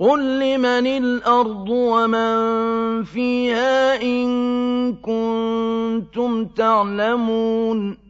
قُل لِّمَنِ الْأَرْضُ وَمَن فِيهَا إِن كُنتُمْ تَعْلَمُونَ